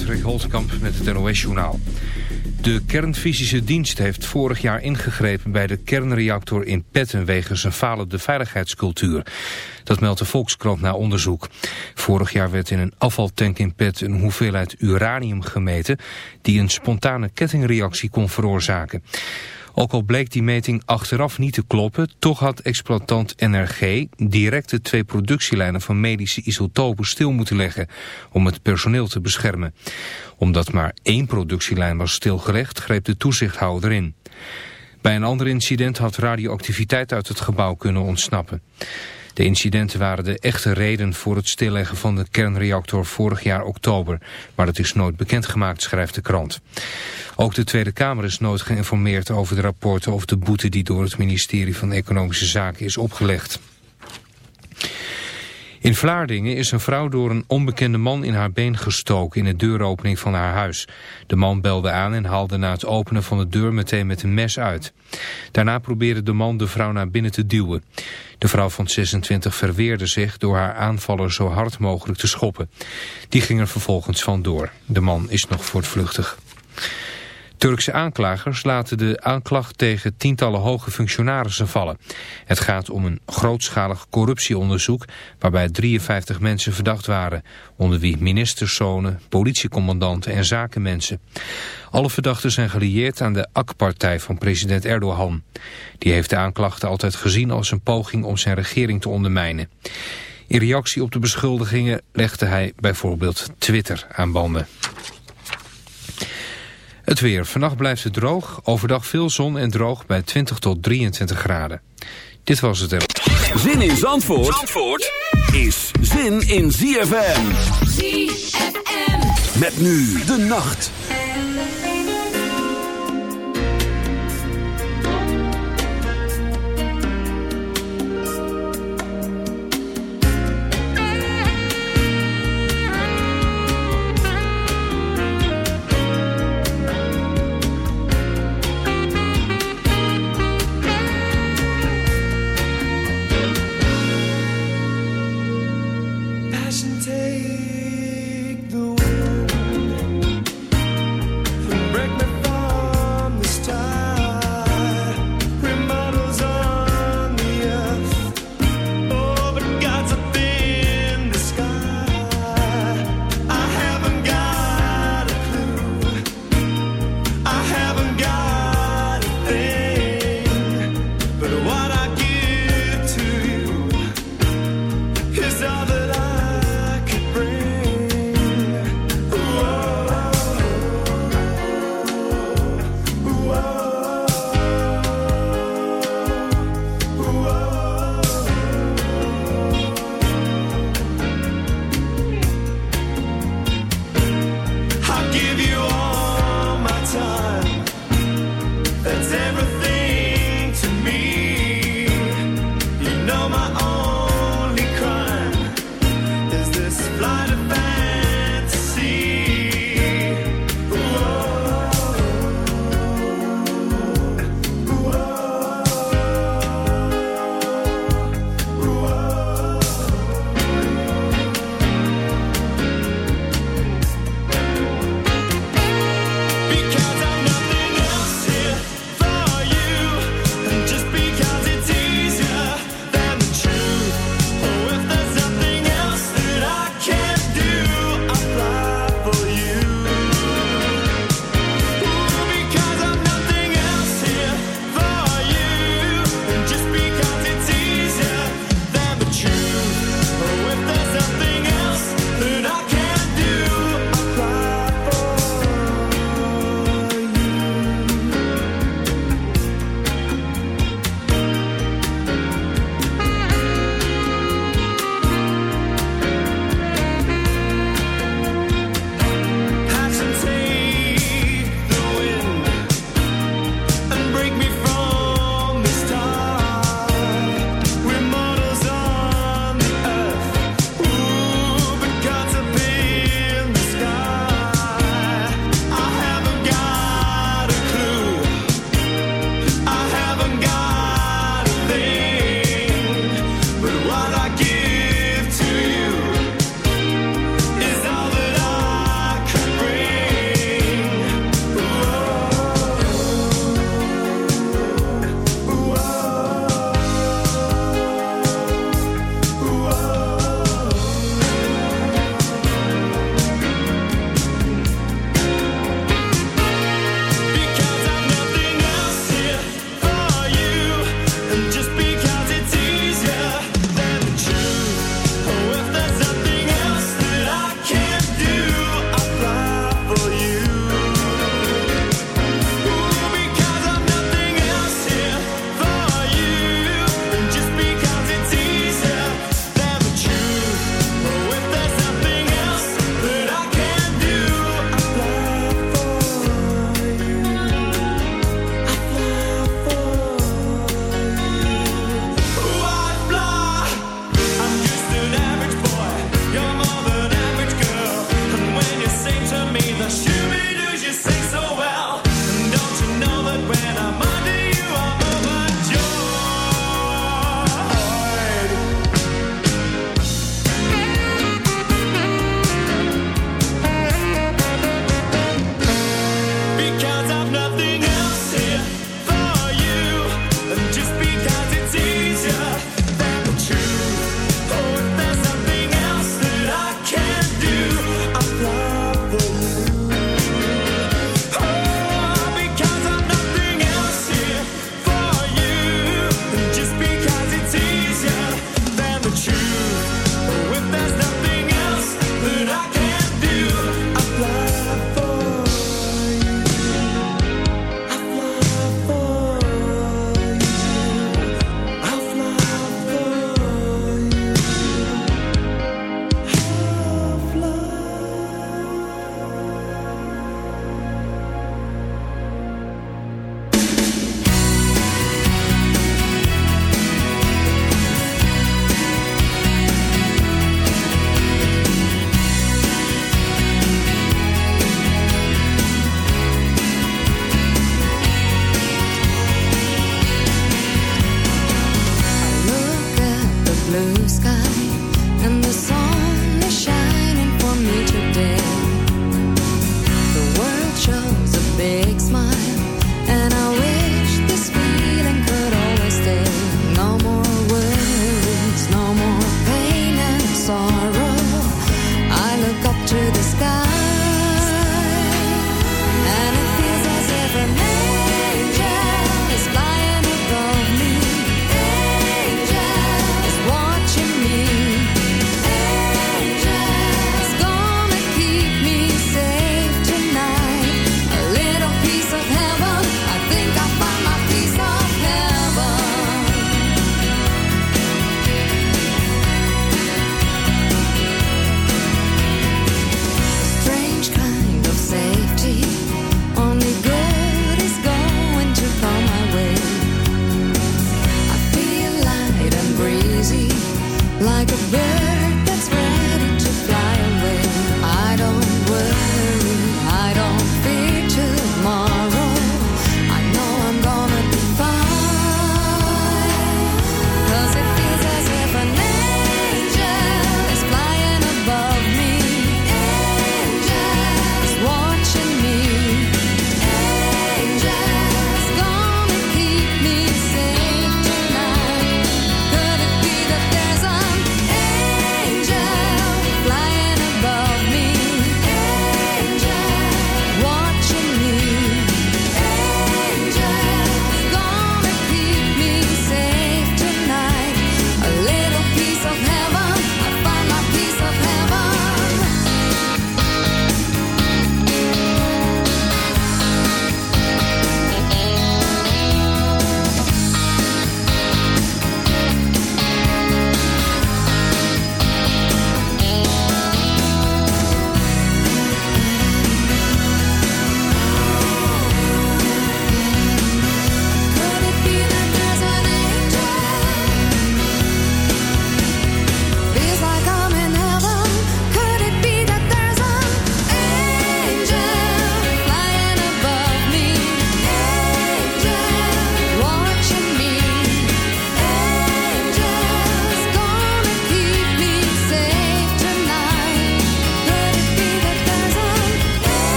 Patrick Holtkamp met het NOS-journaal. De kernfysische dienst heeft vorig jaar ingegrepen bij de kernreactor in Petten wegens een falende veiligheidscultuur. Dat meldt de Volkskrant na onderzoek. Vorig jaar werd in een afvaltank in Pet een hoeveelheid uranium gemeten die een spontane kettingreactie kon veroorzaken. Ook al bleek die meting achteraf niet te kloppen, toch had exploitant NRG direct de twee productielijnen van medische isotopen stil moeten leggen om het personeel te beschermen. Omdat maar één productielijn was stilgelegd, greep de toezichthouder in. Bij een ander incident had radioactiviteit uit het gebouw kunnen ontsnappen. De incidenten waren de echte reden voor het stilleggen van de kernreactor vorig jaar oktober. Maar dat is nooit bekendgemaakt, schrijft de krant. Ook de Tweede Kamer is nooit geïnformeerd over de rapporten of de boete die door het ministerie van Economische Zaken is opgelegd. In Vlaardingen is een vrouw door een onbekende man in haar been gestoken in de deuropening van haar huis. De man belde aan en haalde na het openen van de deur meteen met een mes uit. Daarna probeerde de man de vrouw naar binnen te duwen. De vrouw van 26 verweerde zich door haar aanvaller zo hard mogelijk te schoppen. Die ging er vervolgens vandoor. De man is nog voortvluchtig. Turkse aanklagers laten de aanklacht tegen tientallen hoge functionarissen vallen. Het gaat om een grootschalig corruptieonderzoek waarbij 53 mensen verdacht waren, onder wie ministerszonen, politiecommandanten en zakenmensen. Alle verdachten zijn gelieerd aan de AK-partij van president Erdogan. Die heeft de aanklachten altijd gezien als een poging om zijn regering te ondermijnen. In reactie op de beschuldigingen legde hij bijvoorbeeld Twitter aan banden. Het weer. Vannacht blijft het droog. Overdag veel zon en droog bij 20 tot 23 graden. Dit was het. Zin in Zandvoort, Zandvoort is zin in ZFM. ZFM. Met nu de nacht.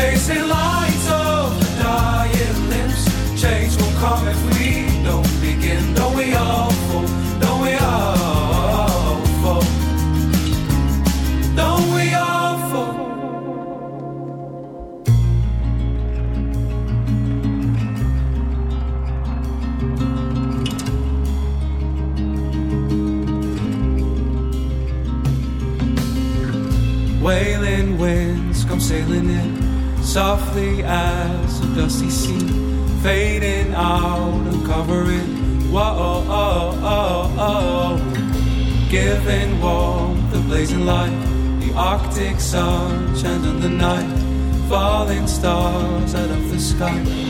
Chasing lights of dying limbs, change will come if we don't begin. Don't we all fall? Don't we all fall? Don't we all fall? Wailing winds come sailing in softly as a dusty sea, fading out and covering. Whoa, oh, oh, oh, giving warmth, the blazing light, the Arctic sun on the night, falling stars out of the sky.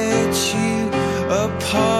set you apart.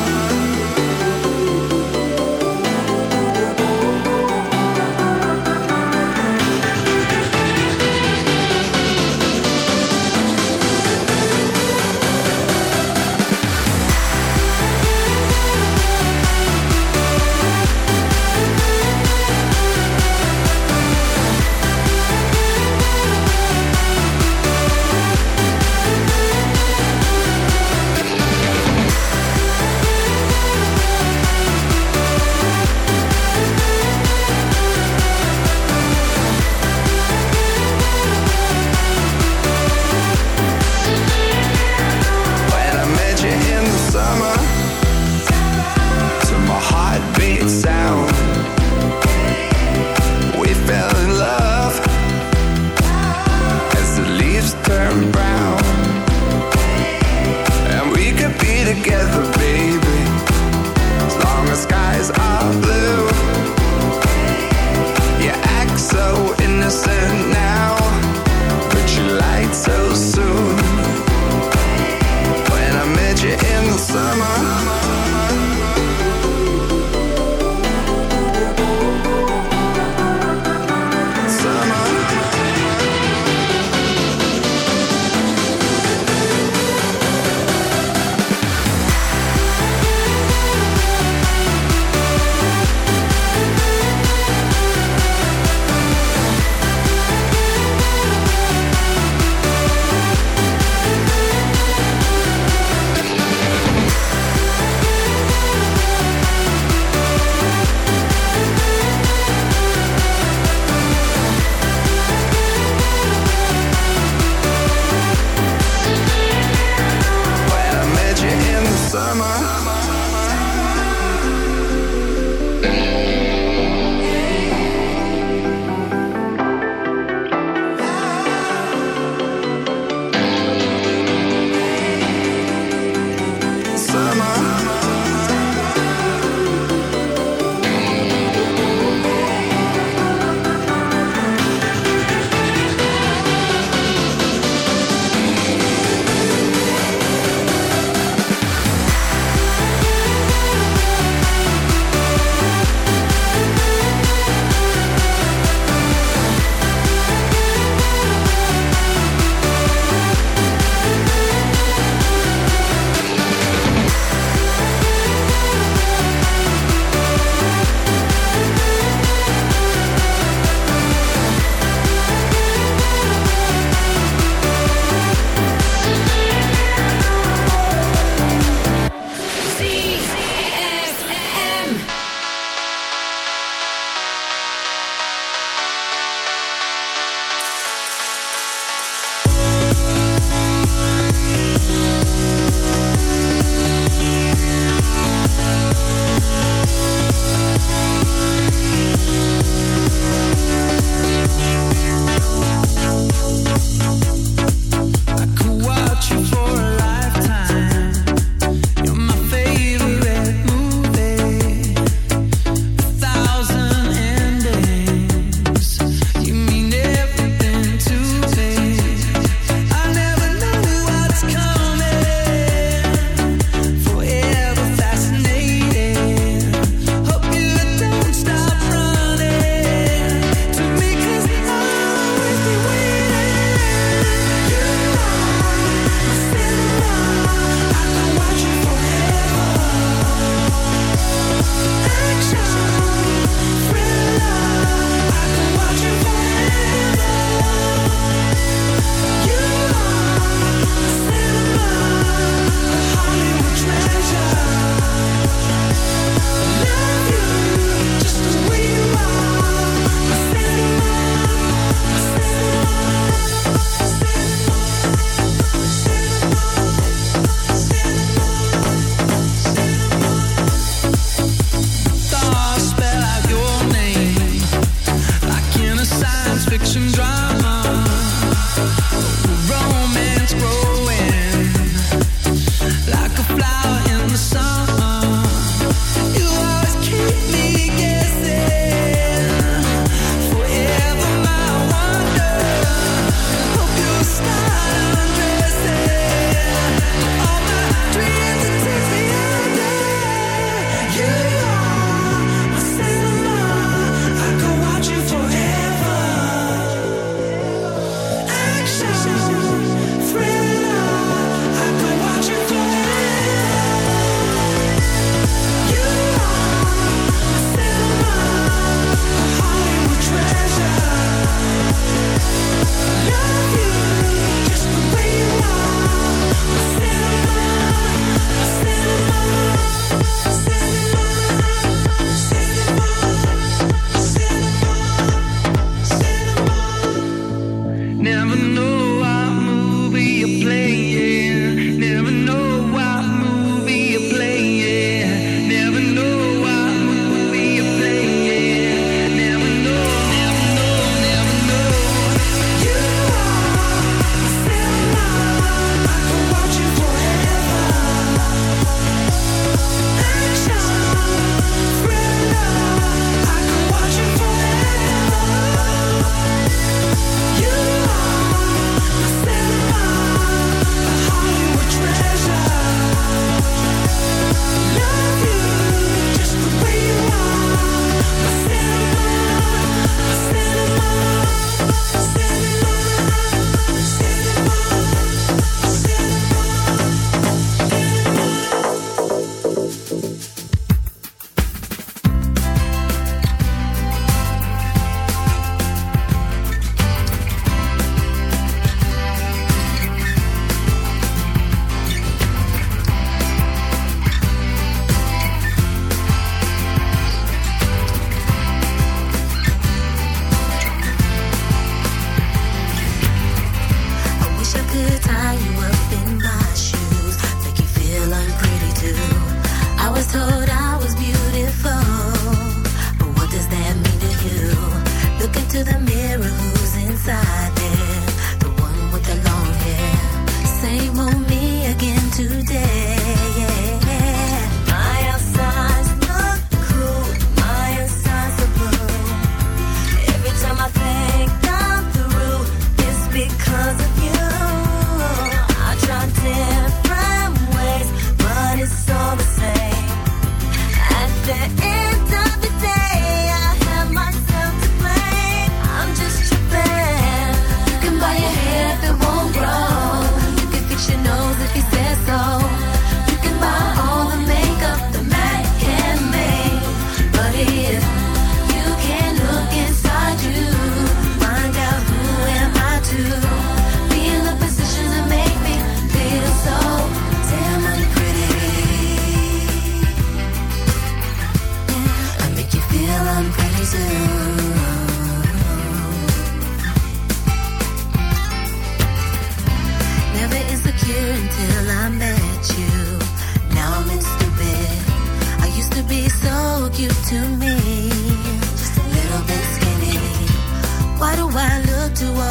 To all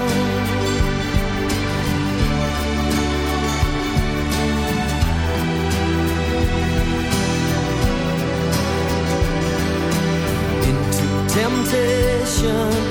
Temptation,